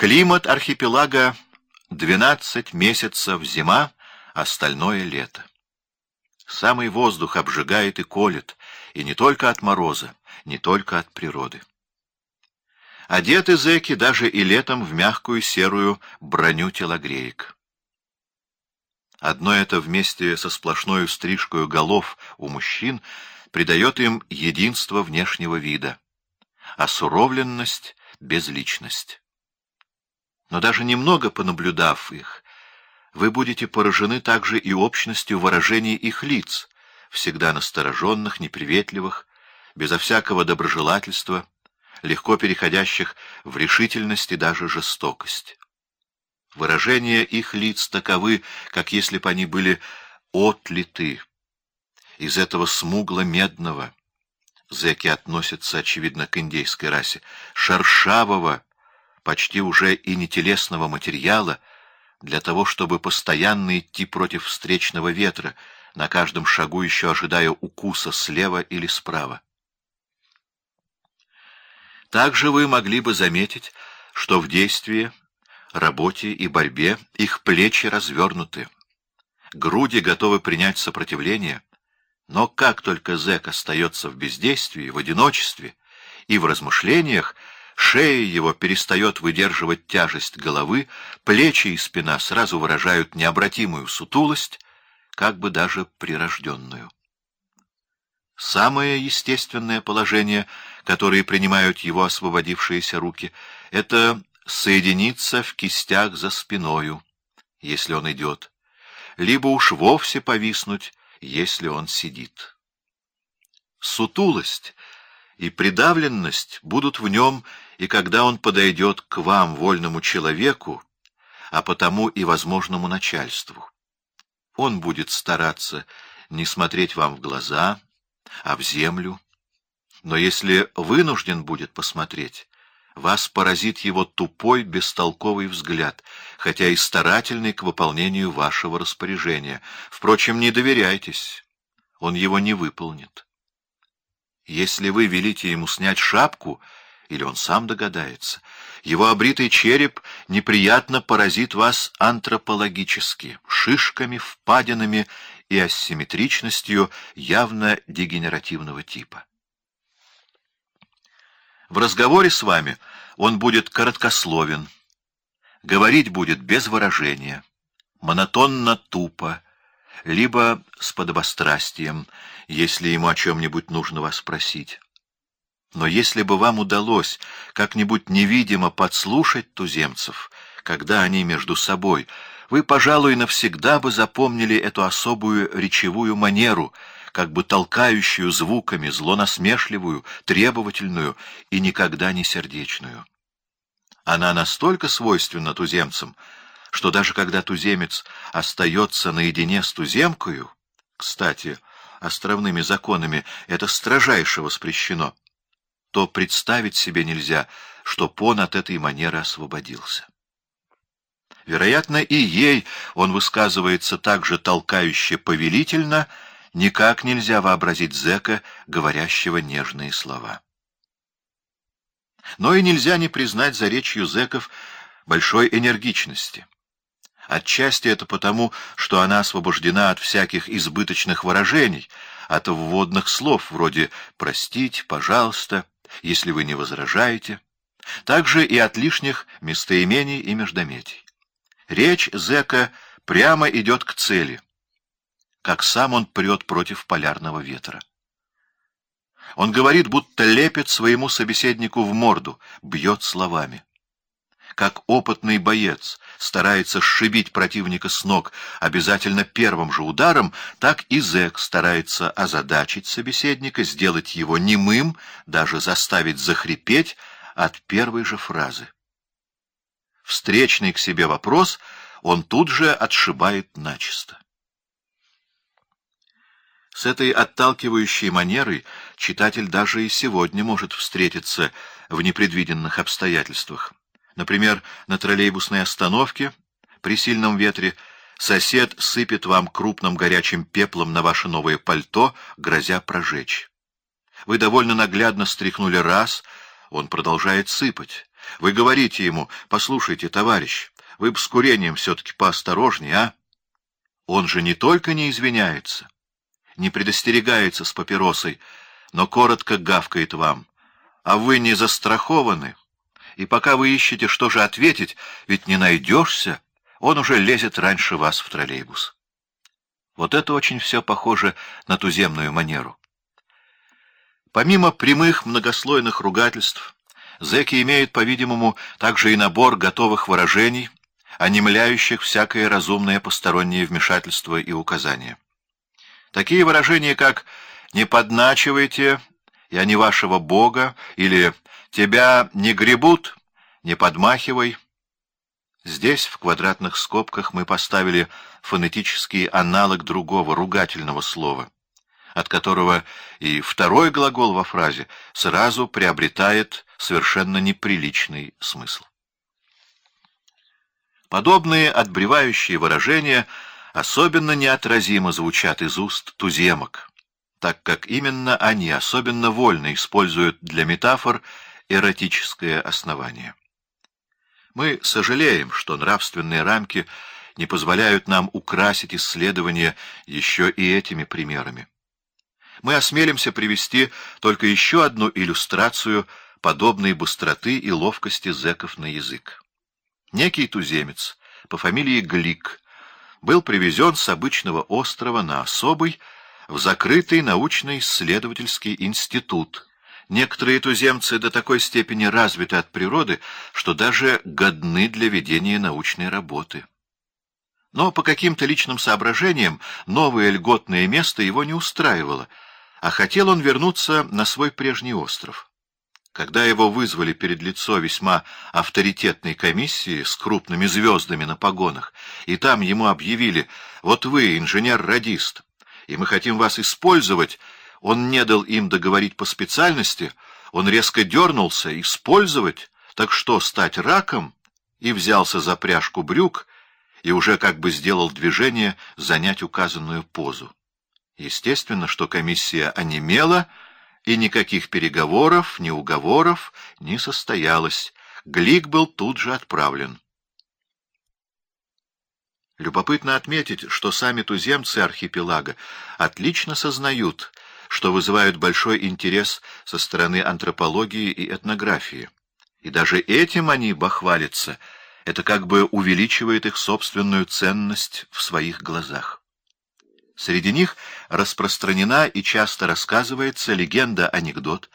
Климат архипелага — 12 месяцев зима, остальное лето. Самый воздух обжигает и колет, и не только от мороза, не только от природы. Одеты зэки даже и летом в мягкую серую броню телогреек. Одно это вместе со сплошной стрижкой голов у мужчин придает им единство внешнего вида, а суровленность — безличность. Но даже немного понаблюдав их, вы будете поражены также и общностью выражений их лиц, всегда настороженных, неприветливых, безо всякого доброжелательства, легко переходящих в решительность и даже жестокость. Выражения их лиц таковы, как если бы они были отлиты из этого смугло-медного, зэки относятся, очевидно, к индейской расе, шершавого, почти уже и нетелесного материала, для того, чтобы постоянно идти против встречного ветра, на каждом шагу еще ожидая укуса слева или справа. Также вы могли бы заметить, что в действии, работе и борьбе их плечи развернуты. Груди готовы принять сопротивление, но как только зэк остается в бездействии, в одиночестве и в размышлениях, шея его перестает выдерживать тяжесть головы, плечи и спина сразу выражают необратимую сутулость, как бы даже прирожденную. Самое естественное положение, которое принимают его освободившиеся руки, это соединиться в кистях за спиною, если он идет, либо уж вовсе повиснуть, если он сидит. Сутулость и придавленность будут в нем, и когда он подойдет к вам, вольному человеку, а потому и возможному начальству. Он будет стараться не смотреть вам в глаза, а в землю. Но если вынужден будет посмотреть, вас поразит его тупой, бестолковый взгляд, хотя и старательный к выполнению вашего распоряжения. Впрочем, не доверяйтесь, он его не выполнит. Если вы велите ему снять шапку, или он сам догадается, его обритый череп неприятно поразит вас антропологически, шишками, впадинами и асимметричностью явно дегенеративного типа. В разговоре с вами он будет короткословен, говорить будет без выражения, монотонно тупо, либо с подобострастием, если ему о чем-нибудь нужно вас спросить. Но если бы вам удалось как-нибудь невидимо подслушать туземцев, когда они между собой вы, пожалуй, навсегда бы запомнили эту особую речевую манеру, как бы толкающую звуками, злонасмешливую, требовательную и никогда не сердечную. Она настолько свойственна туземцам, что даже когда туземец остается наедине с туземкою, кстати, островными законами это строжайше воспрещено, то представить себе нельзя, что он от этой манеры освободился. Вероятно, и ей он высказывается так же толкающе повелительно, никак нельзя вообразить зэка, говорящего нежные слова. Но и нельзя не признать за речью зэков большой энергичности. Отчасти это потому, что она освобождена от всяких избыточных выражений, от вводных слов вроде «простить», «пожалуйста», «если вы не возражаете», также и от лишних местоимений и междометий. Речь зэка прямо идет к цели, как сам он прет против полярного ветра. Он говорит, будто лепит своему собеседнику в морду, бьет словами. Как опытный боец старается сшибить противника с ног обязательно первым же ударом, так и зэк старается озадачить собеседника, сделать его немым, даже заставить захрипеть от первой же фразы встречный к себе вопрос он тут же отшибает начисто. С этой отталкивающей манерой читатель даже и сегодня может встретиться в непредвиденных обстоятельствах. Например, на троллейбусной остановке при сильном ветре сосед сыпет вам крупным горячим пеплом на ваше новое пальто, грозя прожечь. Вы довольно наглядно стряхнули раз, он продолжает сыпать. Вы говорите ему, послушайте, товарищ, вы бы с курением все-таки поосторожнее, а? Он же не только не извиняется, не предостерегается с папиросой, но коротко гавкает вам. А вы не застрахованы. И пока вы ищете, что же ответить, ведь не найдешься, он уже лезет раньше вас в троллейбус. Вот это очень все похоже на туземную манеру. Помимо прямых многослойных ругательств, зэки имеют, по-видимому, также и набор готовых выражений, онемляющих всякое разумное постороннее вмешательство и указание. Такие выражения, как «не подначивайте», «я не вашего Бога» или «тебя не гребут», «не подмахивай». Здесь, в квадратных скобках, мы поставили фонетический аналог другого ругательного слова — от которого и второй глагол во фразе сразу приобретает совершенно неприличный смысл. Подобные отбревающие выражения особенно неотразимо звучат из уст туземок, так как именно они особенно вольно используют для метафор эротическое основание. Мы сожалеем, что нравственные рамки не позволяют нам украсить исследования еще и этими примерами мы осмелимся привести только еще одну иллюстрацию подобной быстроты и ловкости зэков на язык. Некий туземец по фамилии Глик был привезен с обычного острова на особый в закрытый научно-исследовательский институт. Некоторые туземцы до такой степени развиты от природы, что даже годны для ведения научной работы. Но по каким-то личным соображениям новое льготное место его не устраивало — а хотел он вернуться на свой прежний остров. Когда его вызвали перед лицо весьма авторитетной комиссии с крупными звездами на погонах, и там ему объявили «Вот вы, инженер-радист, и мы хотим вас использовать», он не дал им договорить по специальности, он резко дернулся «Использовать? Так что, стать раком?» и взялся за пряжку брюк и уже как бы сделал движение занять указанную позу. Естественно, что комиссия онемела, и никаких переговоров, ни уговоров не состоялось. Глик был тут же отправлен. Любопытно отметить, что сами туземцы архипелага отлично сознают, что вызывают большой интерес со стороны антропологии и этнографии. И даже этим они бахвалятся, это как бы увеличивает их собственную ценность в своих глазах. Среди них распространена и часто рассказывается легенда-анекдот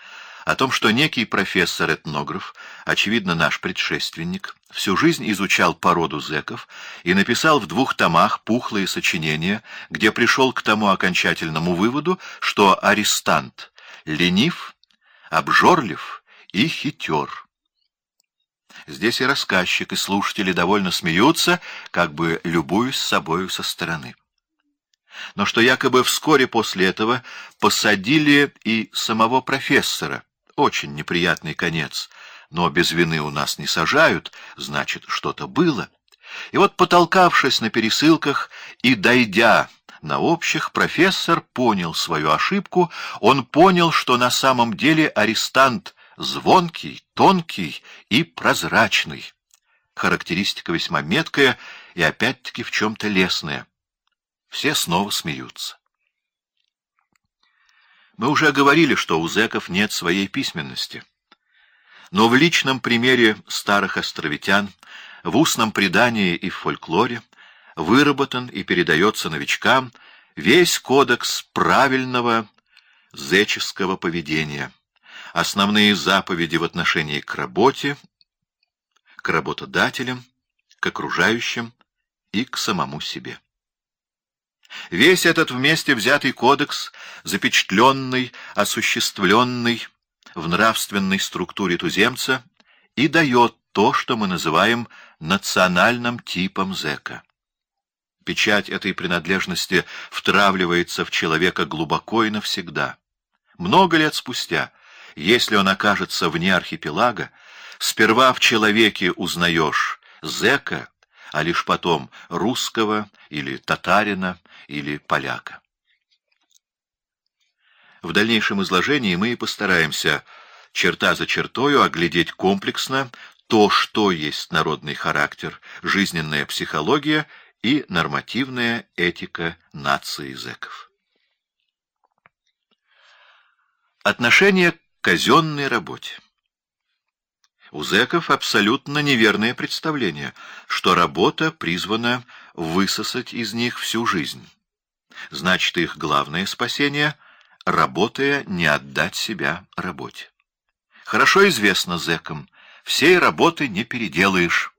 о том, что некий профессор-этнограф, очевидно наш предшественник, всю жизнь изучал породу зэков и написал в двух томах пухлые сочинения, где пришел к тому окончательному выводу, что арестант ленив, обжорлив и хитер. Здесь и рассказчик, и слушатели довольно смеются, как бы любуясь собою со стороны но что якобы вскоре после этого посадили и самого профессора. Очень неприятный конец. Но без вины у нас не сажают, значит, что-то было. И вот, потолкавшись на пересылках и дойдя на общих, профессор понял свою ошибку, он понял, что на самом деле арестант звонкий, тонкий и прозрачный. Характеристика весьма меткая и опять-таки в чем-то лесная. Все снова смеются. Мы уже говорили, что у зэков нет своей письменности. Но в личном примере старых островитян, в устном предании и в фольклоре выработан и передается новичкам весь кодекс правильного зэческого поведения, основные заповеди в отношении к работе, к работодателям, к окружающим и к самому себе. Весь этот вместе взятый кодекс, запечатленный, осуществленный в нравственной структуре туземца, и дает то, что мы называем национальным типом зэка. Печать этой принадлежности втравливается в человека глубоко и навсегда. Много лет спустя, если он окажется вне архипелага, сперва в человеке узнаешь зэка, а лишь потом русского или татарина или поляка. В дальнейшем изложении мы и постараемся черта за чертою оглядеть комплексно то, что есть народный характер, жизненная психология и нормативная этика нации зэков. Отношение к казенной работе. У зэков абсолютно неверное представление, что работа призвана высосать из них всю жизнь. Значит, их главное спасение — работая не отдать себя работе. Хорошо известно зэкам, всей работы не переделаешь.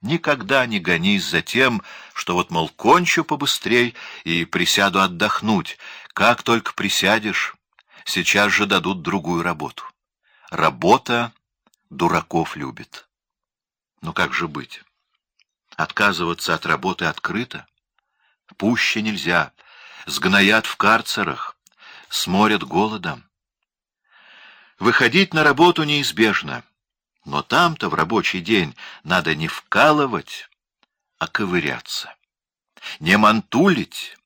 Никогда не гонись за тем, что вот, мол, кончу побыстрей и присяду отдохнуть. Как только присядешь, сейчас же дадут другую работу. Работа дураков любит. Ну как же быть? Отказываться от работы открыто? Пуще нельзя. Сгноят в карцерах, сморят голодом. Выходить на работу неизбежно. Но там-то в рабочий день надо не вкалывать, а ковыряться. Не мантулить,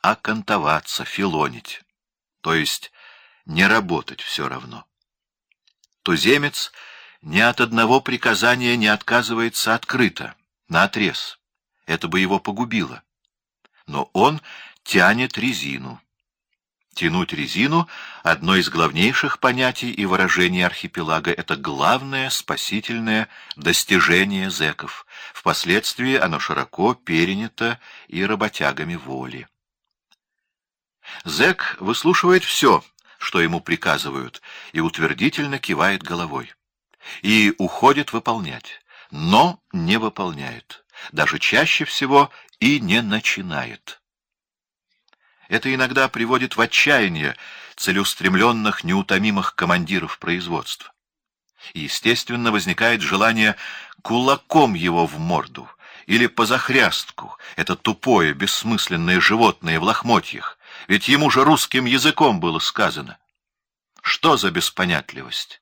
а кантоваться, филонить. То есть не работать все равно. Туземец ни от одного приказания не отказывается открыто, наотрез. Это бы его погубило. Но он тянет резину. Тянуть резину — одно из главнейших понятий и выражений архипелага. Это главное спасительное достижение зэков. Впоследствии оно широко перенято и работягами воли. Зэк выслушивает все, что ему приказывают, и утвердительно кивает головой. И уходит выполнять, но не выполняет, даже чаще всего и не начинает. Это иногда приводит в отчаяние целеустремленных, неутомимых командиров производства. Естественно, возникает желание кулаком его в морду или по захрястку, это тупое, бессмысленное животное в лохмотьях, ведь ему же русским языком было сказано. Что за беспонятливость?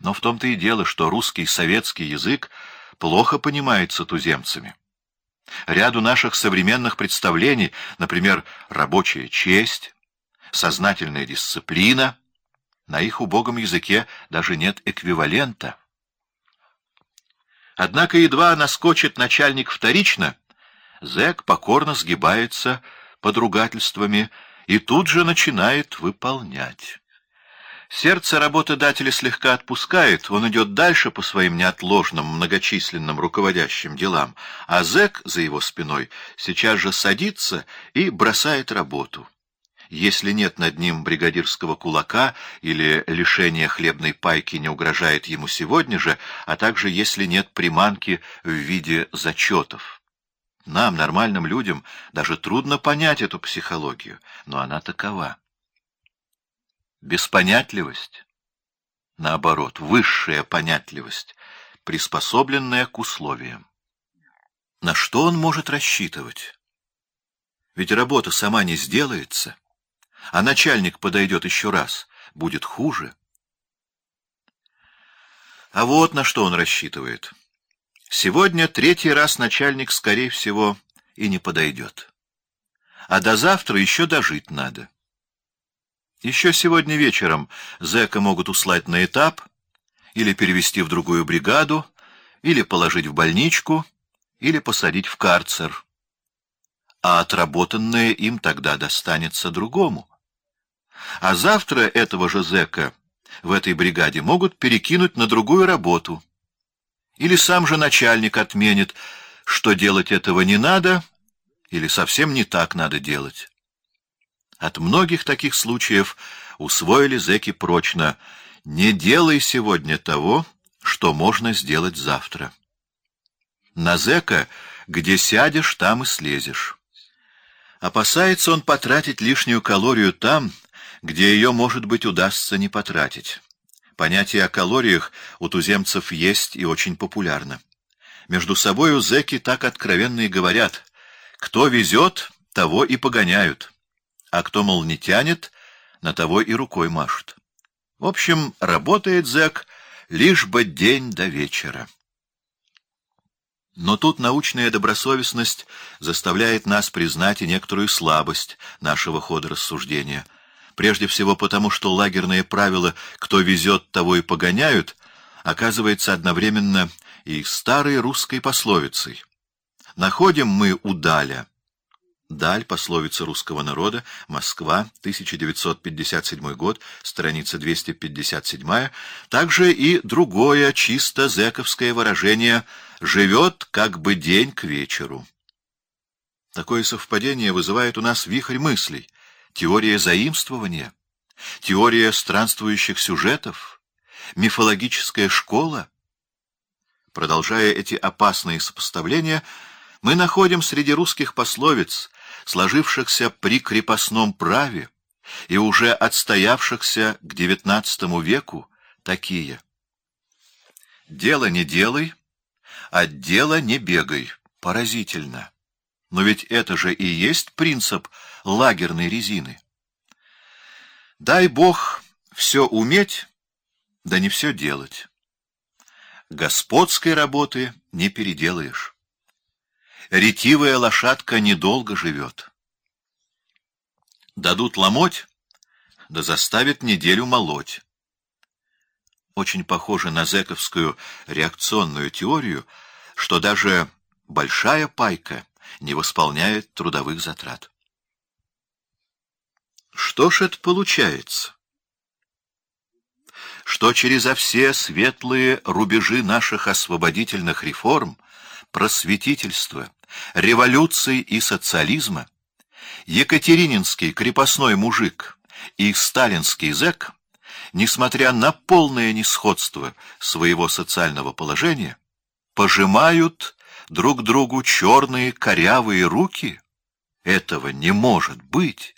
Но в том-то и дело, что русский советский язык плохо понимается туземцами. Ряду наших современных представлений, например, рабочая честь, сознательная дисциплина, на их убогом языке даже нет эквивалента. Однако едва наскочит начальник вторично, зэк покорно сгибается под ругательствами и тут же начинает выполнять. Сердце работодателя слегка отпускает, он идет дальше по своим неотложным, многочисленным руководящим делам, а зэк за его спиной сейчас же садится и бросает работу. Если нет над ним бригадирского кулака или лишение хлебной пайки не угрожает ему сегодня же, а также если нет приманки в виде зачетов. Нам, нормальным людям, даже трудно понять эту психологию, но она такова. Беспонятливость, наоборот, высшая понятливость, приспособленная к условиям. На что он может рассчитывать? Ведь работа сама не сделается, а начальник подойдет еще раз, будет хуже. А вот на что он рассчитывает. Сегодня третий раз начальник, скорее всего, и не подойдет. А до завтра еще дожить надо. Еще сегодня вечером зэка могут услать на этап, или перевести в другую бригаду, или положить в больничку, или посадить в карцер. А отработанное им тогда достанется другому. А завтра этого же зэка в этой бригаде могут перекинуть на другую работу. Или сам же начальник отменит, что делать этого не надо, или совсем не так надо делать. От многих таких случаев усвоили зэки прочно «не делай сегодня того, что можно сделать завтра». На зэка, где сядешь, там и слезешь. Опасается он потратить лишнюю калорию там, где ее, может быть, удастся не потратить. Понятие о калориях у туземцев есть и очень популярно. Между собою зэки так откровенно и говорят «кто везет, того и погоняют» а кто, мол, не тянет, на того и рукой машут. В общем, работает зэк лишь бы день до вечера. Но тут научная добросовестность заставляет нас признать и некоторую слабость нашего хода рассуждения. Прежде всего потому, что лагерные правила «кто везет, того и погоняют» оказывается одновременно и старой русской пословицей. Находим мы удаля. Даль, пословица русского народа, Москва, 1957 год, страница 257, также и другое чисто зэковское выражение «живет как бы день к вечеру». Такое совпадение вызывает у нас вихрь мыслей, теория заимствования, теория странствующих сюжетов, мифологическая школа. Продолжая эти опасные сопоставления, мы находим среди русских пословиц, сложившихся при крепостном праве и уже отстоявшихся к XIX веку, такие. «Дело не делай, от дела не бегай». Поразительно. Но ведь это же и есть принцип лагерной резины. Дай Бог все уметь, да не все делать. Господской работы не переделаешь. Ретивая лошадка недолго живет. Дадут ломоть, да заставят неделю молоть. Очень похоже на зэковскую реакционную теорию, что даже большая пайка не восполняет трудовых затрат. Что ж это получается? Что через все светлые рубежи наших освободительных реформ, просветительства, революции и социализма Екатерининский крепостной мужик и сталинский зэк, несмотря на полное несходство своего социального положения, пожимают друг другу черные корявые руки? Этого не может быть.